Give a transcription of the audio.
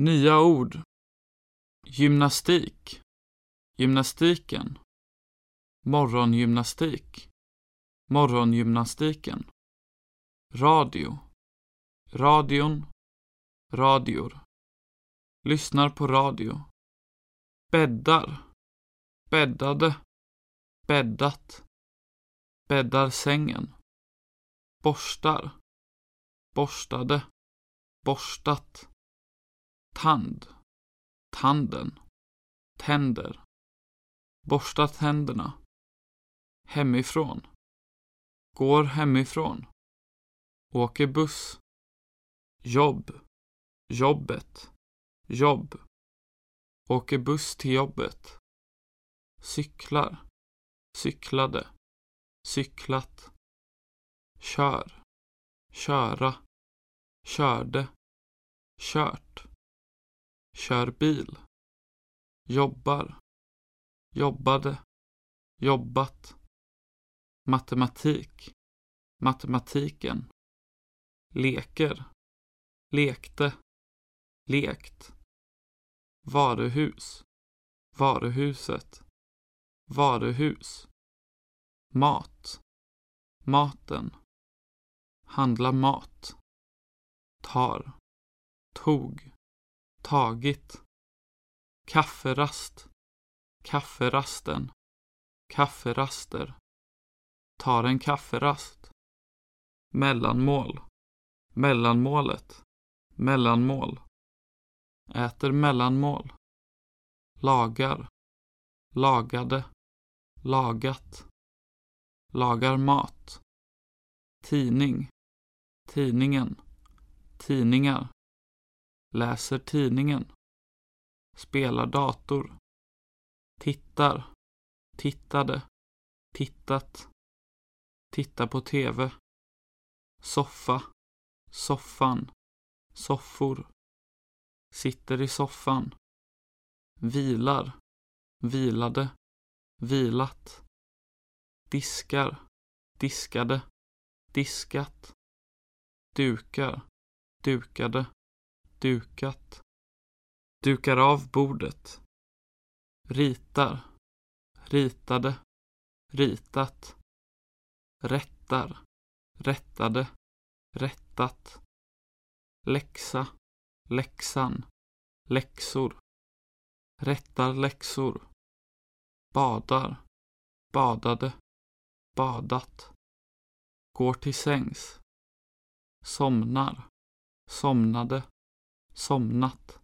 Nya ord. Gymnastik. Gymnastiken. Morgongymnastik. Morgongymnastiken. Radio. Radion. Radior. Lyssnar på radio. Bäddar. Bäddade. Bäddat. Bäddar sängen. Borstar. Borstade. Borstat. Tand. Tanden. Tänder. Borsta tänderna. Hemifrån. Går hemifrån. Åker buss. Jobb. Jobbet. Jobb. Åker buss till jobbet. Cyklar. Cyklade. Cyklat. Kör. Köra. Körde. Kört. Kör bil. Jobbar. Jobbade. Jobbat. Matematik. Matematiken. Leker. Lekte. Lekt. Varuhus. Varuhuset. Varuhus. Mat. Maten. Handla mat. Tar. Tog. Tagit. Kafferast. Kafferasten. Kafferaster. Tar en kafferast. Mellanmål. Mellanmålet. Mellanmål. Äter mellanmål. Lagar. Lagade. Lagat. Lagar mat. Tidning. Tidningen. Tidningar. Läser tidningen. Spelar dator. Tittar. Tittade. Tittat. Tittar på TV. Soffa. Soffan. Soffor. Sitter i soffan. Vilar. Vilade. Vilat. Diskar. Diskade. Diskat. Dukar. Dukade. Dukat. Dukar av bordet. Ritar. Ritade. Ritat. Rättar. Rättade. Rättat. Läxa. Läxan. Läxor. Rättar läxor. Badar. Badade. Badat. Går till sängs. Somnar. Somnade. Somnat.